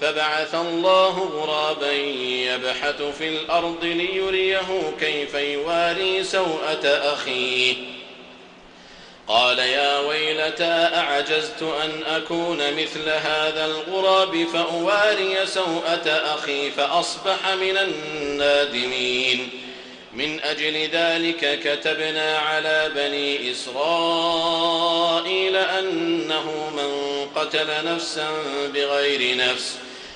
فبعث الله غرابا يبحث في الأرض ليريه كيف يواري سوءة أخيه. قال يا ويلتى أعجزت أن أكون مثل هذا الغراب فأواري سوءة أخي فأصبح من النادمين. من أجل ذلك كتبنا على بني إسرائيل أنه من قتل نفسا بغير نفس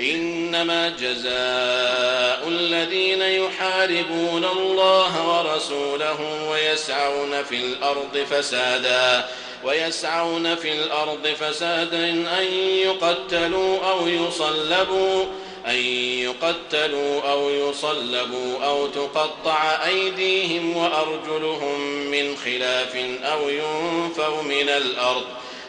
إنما جزاء الذين يحاربون الله ورسوله ويسعون في الأرض فسادا ويسعون في الأرض فسادا أن يقتلوا أو يصلبوا أن يقتلوا أو يصلبوا أو تقطع أيديهم وأرجلهم من خلاف أو ينفوا من الأرض.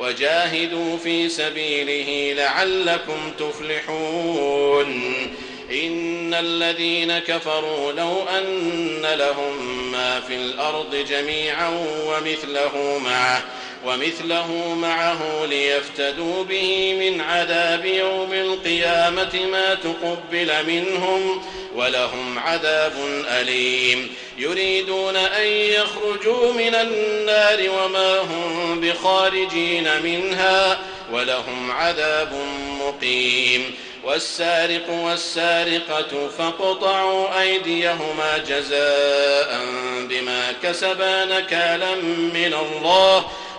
وجاهدوا في سبيله لعلكم تفلحون. إن الذين كفروا لو أن لهم ما في الأرض جميعا ومثله معه ومثله معه ليفتدوا به من عذاب يوم القيامة ما تقبل منهم ولهم عذاب أليم. يريدون أن يخرجوا من النار وما هم بخارجين منها ولهم عذاب مقيم. والسارق والسارقة فاقطعوا أيديهما جزاء بما كسبا نكالا من الله